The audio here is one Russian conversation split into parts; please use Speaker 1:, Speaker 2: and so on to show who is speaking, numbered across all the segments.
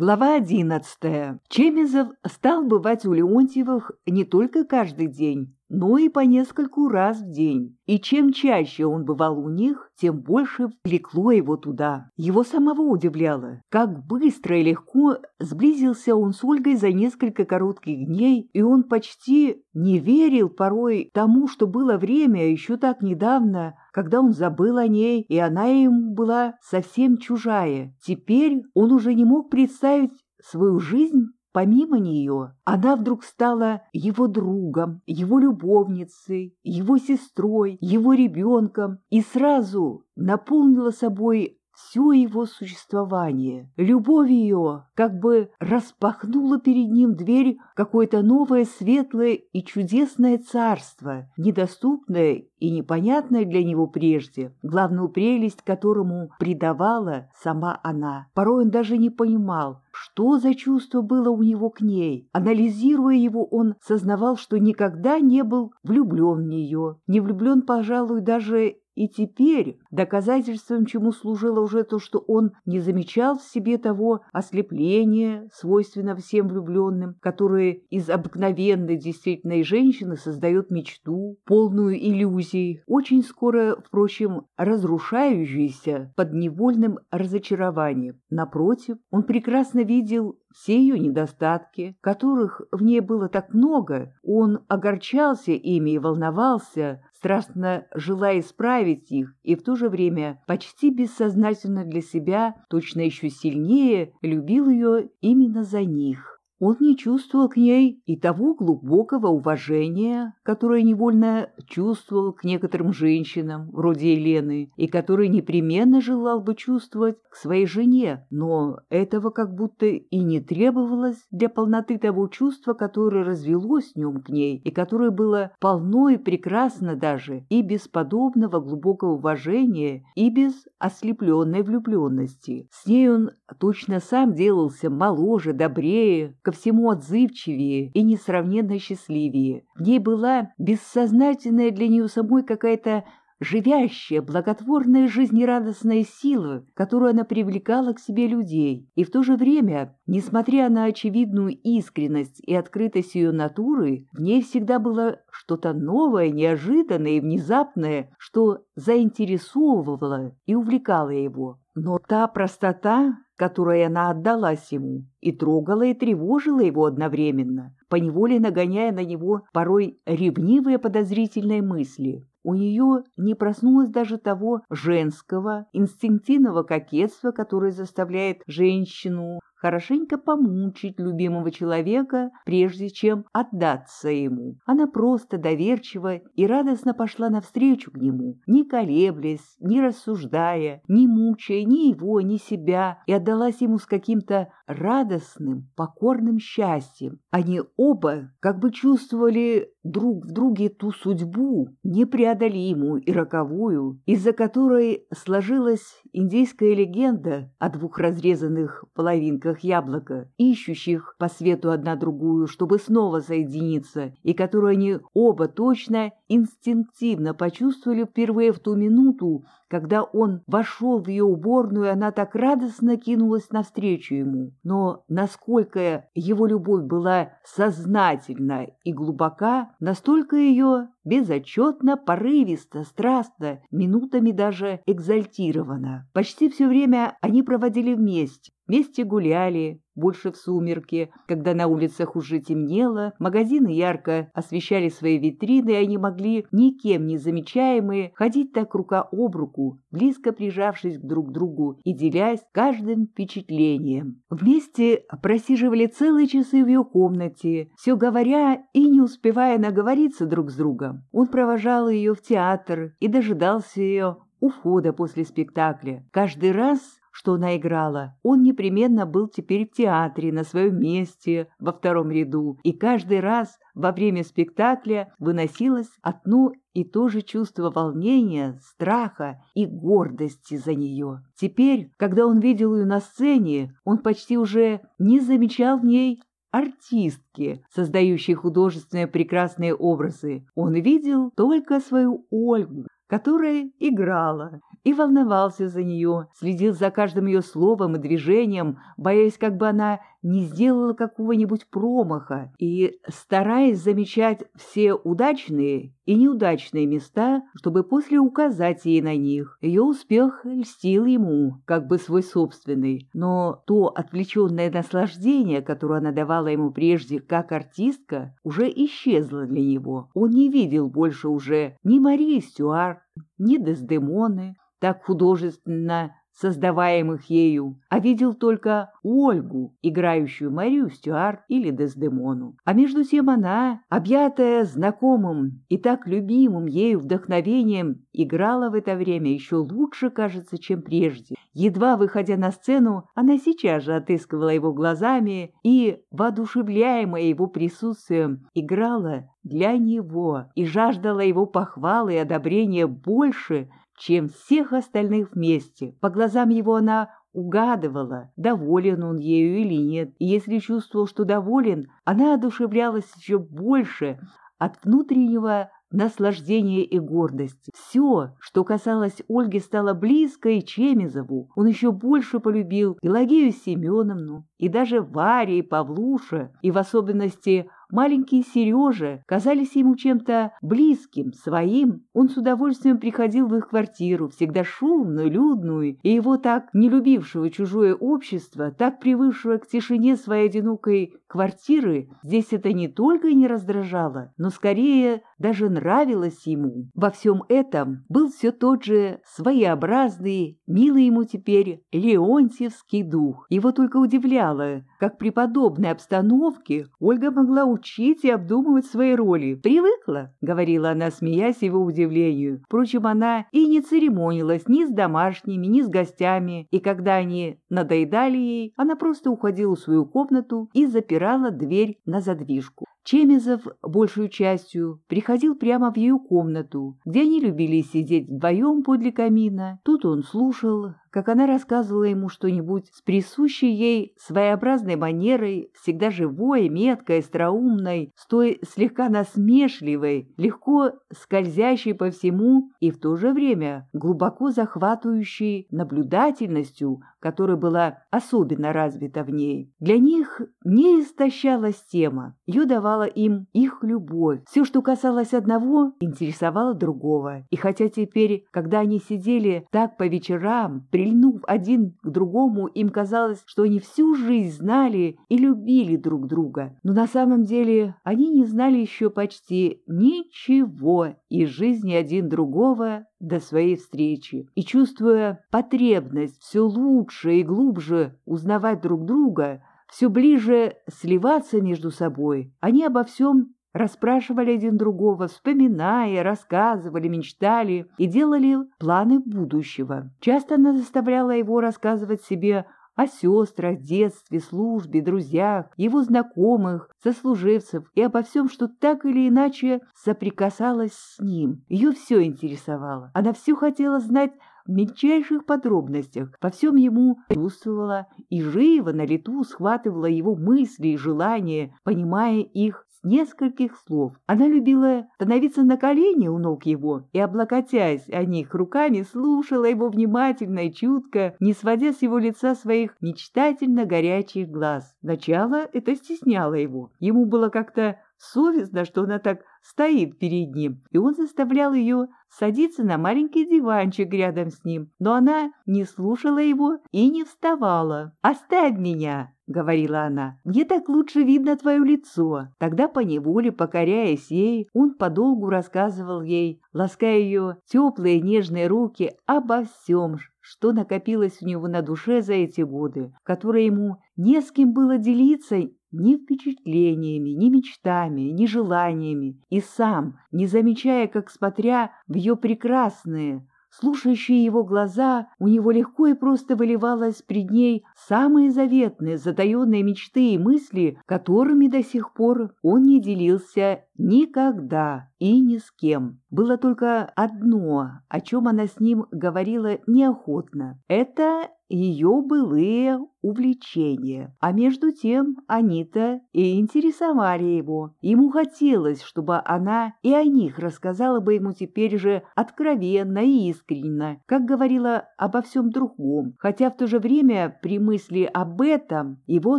Speaker 1: Глава одиннадцатая. Чемизов стал бывать у Леонтьевых не только каждый день, но и по нескольку раз в день. И чем чаще он бывал у них, тем больше влекло его туда. Его самого удивляло, как быстро и легко сблизился он с Ольгой за несколько коротких дней, и он почти не верил порой тому, что было время еще так недавно, когда он забыл о ней, и она ему была совсем чужая. Теперь он уже не мог представить свою жизнь Помимо нее, она вдруг стала его другом, его любовницей, его сестрой, его ребенком и сразу наполнила собой все его существование. Любовь ее как бы распахнула перед ним дверь какое-то новое светлое и чудесное царство, недоступное и непонятное для него прежде, главную прелесть которому придавала сама она. Порой он даже не понимал, что за чувство было у него к ней. Анализируя его, он сознавал, что никогда не был влюблен в нее, не влюблен, пожалуй, даже и теперь доказательством чему служило уже то, что он не замечал в себе того ослепления, свойственно всем влюбленным, которое из обыкновенной действительной женщины создает мечту, полную иллюзий, очень скоро, впрочем, разрушающуюся под невольным разочарованием. Напротив, он прекрасно видел все ее недостатки, которых в ней было так много, он огорчался ими и волновался, страстно желая исправить их, и в то же время почти бессознательно для себя, точно еще сильнее, любил ее именно за них. Он не чувствовал к ней и того глубокого уважения, которое невольно чувствовал к некоторым женщинам, вроде Елены, и которое непременно желал бы чувствовать к своей жене, но этого как будто и не требовалось для полноты того чувства, которое развелось в нем к ней, и которое было полно и прекрасно даже, и без подобного глубокого уважения, и без ослепленной влюбленности. С ней он точно сам делался моложе, добрее, ко всему отзывчивее и несравненно счастливее. В ней была бессознательная для нее самой какая-то живящая, благотворная жизнерадостная сила, которую она привлекала к себе людей. И в то же время, несмотря на очевидную искренность и открытость ее натуры, в ней всегда было что-то новое, неожиданное и внезапное, что заинтересовывало и увлекало его. Но та простота, которой она отдалась ему, и трогала и тревожила его одновременно, поневоле нагоняя на него порой ревнивые подозрительные мысли. У нее не проснулось даже того женского, инстинктивного кокетства, которое заставляет женщину хорошенько помучить любимого человека, прежде чем отдаться ему. Она просто доверчиво и радостно пошла навстречу к нему, не колеблясь, не рассуждая, не мучая ни его, ни себя, и отдалась ему с каким-то радостным, покорным счастьем. Они оба как бы чувствовали друг в друге ту судьбу, непреодолимую и роковую, из-за которой сложилась индейская легенда о двух разрезанных половинках яблока, ищущих по свету одна другую, чтобы снова соединиться, и которую они оба точно инстинктивно почувствовали впервые в ту минуту, когда он вошел в ее уборную, она так радостно кинулась навстречу ему. Но насколько его любовь была сознательна и глубока, настолько ее безотчетно, порывисто, страстно, минутами даже экзальтировано. Почти все время они проводили вместе, вместе гуляли, больше в сумерке, когда на улицах уже темнело, магазины ярко освещали свои витрины, и они могли, никем не замечаемые, ходить так рука об руку, близко прижавшись друг к другу и делясь каждым впечатлением. Вместе просиживали целые часы в ее комнате, все говоря и не успевая наговориться друг с другом. Он провожал ее в театр и дожидался ее ухода после спектакля. Каждый раз что она играла. Он непременно был теперь в театре, на своем месте, во втором ряду, и каждый раз во время спектакля выносилось одно и то же чувство волнения, страха и гордости за нее. Теперь, когда он видел ее на сцене, он почти уже не замечал в ней артистки, создающие художественные прекрасные образы. Он видел только свою Ольгу, которая играла, и волновался за нее, следил за каждым ее словом и движением, боясь, как бы она не сделала какого-нибудь промаха, и стараясь замечать все удачные и неудачные места, чтобы после указать ей на них. Ее успех льстил ему, как бы свой собственный, но то отвлеченное наслаждение, которое она давала ему прежде как артистка, уже исчезло для него. Он не видел больше уже ни Марии Стюарт, ни Дездемоны, так художественно создаваемых ею, а видел только Ольгу, играющую Марию Стюарт или Дездемону. А между тем она, объятая знакомым и так любимым ею вдохновением, играла в это время еще лучше, кажется, чем прежде. Едва выходя на сцену, она сейчас же отыскивала его глазами и, воодушевляемая его присутствием, играла для него и жаждала его похвалы и одобрения больше, чем всех остальных вместе. По глазам его она угадывала, доволен он ею или нет, и если чувствовал, что доволен, она одушевлялась еще больше от внутреннего наслаждения и гордости. Все, что касалось Ольги, стало близко и Чемизову. Он еще больше полюбил Пелагею Семеновну, и даже Варя и Павлуша, и в особенности Маленький Сережа казались ему чем-то близким, своим. Он с удовольствием приходил в их квартиру, всегда шумную, людную, и его так не любившего чужое общество, так привыкшего к тишине своей одинокой квартиры, здесь это не только не раздражало, но скорее даже нравилось ему. Во всем этом был все тот же своеобразный, милый ему теперь леонтьевский дух. Его только удивляло, как при подобной обстановке Ольга могла учить и обдумывать свои роли. «Привыкла», — говорила она, смеясь его удивлению. Впрочем, она и не церемонилась ни с домашними, ни с гостями, и когда они надоедали ей, она просто уходила в свою комнату и запирала дверь на задвижку. Чемизов большую частью приходил прямо в ее комнату, где они любили сидеть вдвоем подле камина. Тут он слушал, как она рассказывала ему что-нибудь с присущей ей своеобразной манерой, всегда живой, меткой, остроумной, с той слегка насмешливой, легко скользящей по всему и в то же время глубоко захватывающей наблюдательностью, которая была особенно развита в ней. Для них не истощалась тема, ее давала им их любовь. Все, что касалось одного, интересовало другого. И хотя теперь, когда они сидели так по вечерам, прильнув один к другому, им казалось, что они всю жизнь знали и любили друг друга. Но на самом деле они не знали еще почти ничего из жизни один другого до своей встречи. И чувствуя потребность все лучше и глубже узнавать друг друга, все ближе сливаться между собой, они обо всем расспрашивали один другого, вспоминая, рассказывали, мечтали и делали планы будущего. Часто она заставляла его рассказывать себе о сестрах, детстве, службе, друзьях, его знакомых, сослуживцев и обо всем, что так или иначе соприкасалось с ним. Ее все интересовало. Она все хотела знать в мельчайших подробностях, по всем ему чувствовала и живо на лету схватывала его мысли и желания, понимая их нескольких слов. Она любила становиться на колени у ног его и, облокотясь о них руками, слушала его внимательно и чутко, не сводя с его лица своих мечтательно горячих глаз. Начало это стесняло его. Ему было как-то совестно, что она так стоит перед ним, и он заставлял ее садиться на маленький диванчик рядом с ним, но она не слушала его и не вставала. «Оставь меня!» — говорила она. «Мне так лучше видно твое лицо». Тогда, поневоле, покоряясь ей, он подолгу рассказывал ей, лаская ее теплые нежные руки обо всем, что накопилось у него на душе за эти годы, которые ему не с кем было делиться ни впечатлениями, ни мечтами, ни желаниями, и сам, не замечая, как смотря в ее прекрасные, слушающие его глаза, у него легко и просто выливалось пред ней самые заветные, затаенные мечты и мысли, которыми до сих пор он не делился Никогда и ни с кем. Было только одно, о чем она с ним говорила неохотно. Это ее былые увлечения. А между тем они-то и интересовали его. Ему хотелось, чтобы она и о них рассказала бы ему теперь же откровенно и искренне, как говорила обо всем другом, хотя в то же время при мысли об этом его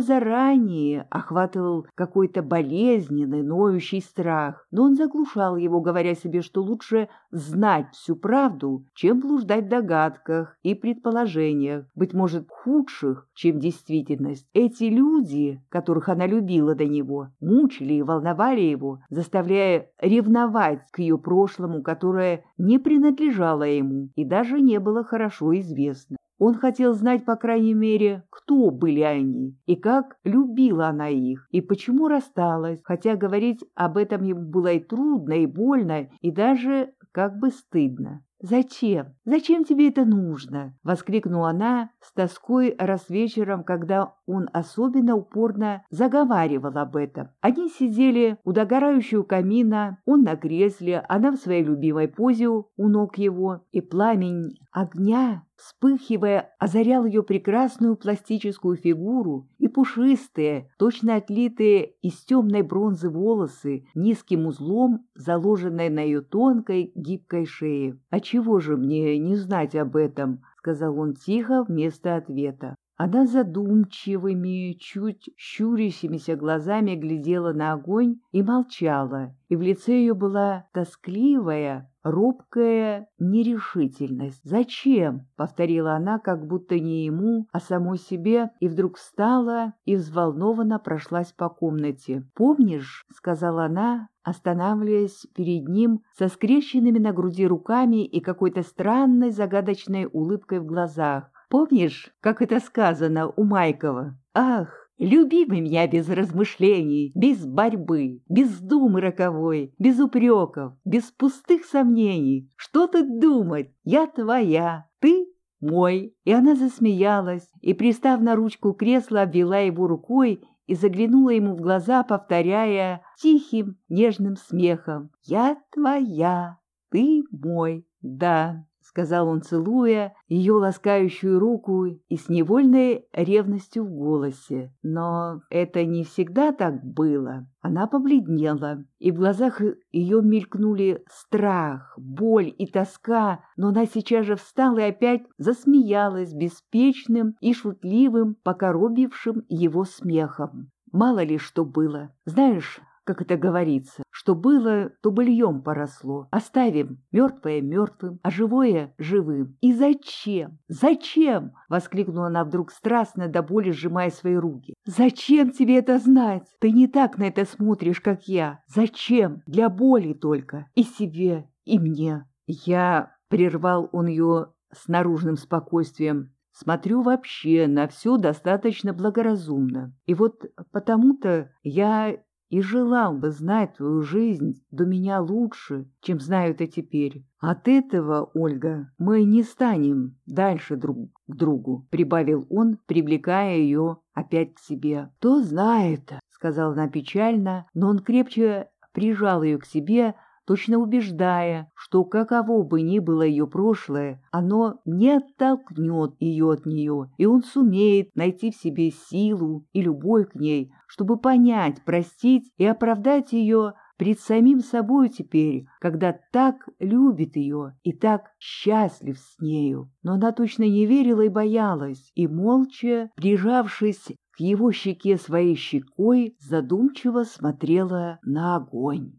Speaker 1: заранее охватывал какой-то болезненный, ноющий страх, но он заглушал его, говоря себе, что лучше знать всю правду, чем блуждать в догадках и предположениях, быть может, худших, чем действительность. Эти люди, которых она любила до него, мучили и волновали его, заставляя ревновать к ее прошлому, которое не принадлежало ему и даже не было хорошо известно. Он хотел знать, по крайней мере, кто были они, и как любила она их, и почему рассталась, хотя говорить об этом ему было и трудно, и больно, и даже как бы стыдно. «Зачем? Зачем тебе это нужно?» — воскликнула она с тоской раз вечером, когда он особенно упорно заговаривал об этом. Они сидели у догорающего камина, он на кресле, она в своей любимой позе у ног его, и пламень огня вспыхивая, озарял ее прекрасную пластическую фигуру и пушистые, точно отлитые из темной бронзы волосы, низким узлом, заложенные на ее тонкой гибкой шее. «А чего же мне не знать об этом?» — сказал он тихо вместо ответа. Она задумчивыми, чуть щурящимися глазами глядела на огонь и молчала, и в лице ее была тоскливая, робкая нерешительность. «Зачем?» — повторила она, как будто не ему, а самой себе, и вдруг встала и взволнованно прошлась по комнате. «Помнишь?» — сказала она, останавливаясь перед ним со скрещенными на груди руками и какой-то странной загадочной улыбкой в глазах. Помнишь, как это сказано у Майкова? Ах, люби меня без размышлений, без борьбы, без думы роковой, без упреков, без пустых сомнений. Что тут думать? Я твоя, ты мой. И она засмеялась, и, пристав на ручку кресла, обвела его рукой и заглянула ему в глаза, повторяя тихим, нежным смехом «Я твоя, ты мой, да» сказал он, целуя ее ласкающую руку и с невольной ревностью в голосе. Но это не всегда так было. Она побледнела, и в глазах ее мелькнули страх, боль и тоска, но она сейчас же встала и опять засмеялась беспечным и шутливым, покоробившим его смехом. Мало ли что было. Знаешь, как это говорится. Что было, то быльем поросло. Оставим мертвое мертвым, а живое живым. И зачем? Зачем? Воскликнула она вдруг страстно, до боли сжимая свои руки. Зачем тебе это знать? Ты не так на это смотришь, как я. Зачем? Для боли только. И себе, и мне. Я прервал он ее с наружным спокойствием. Смотрю вообще на все достаточно благоразумно. И вот потому-то я и желал бы знать твою жизнь до меня лучше, чем знаю это теперь. От этого, Ольга, мы не станем дальше друг к другу, прибавил он, привлекая ее опять к себе. Кто знает, сказала она печально, но он крепче прижал ее к себе, точно убеждая, что каково бы ни было ее прошлое, оно не оттолкнет ее от нее, и он сумеет найти в себе силу и любовь к ней, чтобы понять, простить и оправдать ее пред самим собой теперь, когда так любит ее и так счастлив с нею. Но она точно не верила и боялась, и, молча, прижавшись к его щеке своей щекой, задумчиво смотрела на огонь.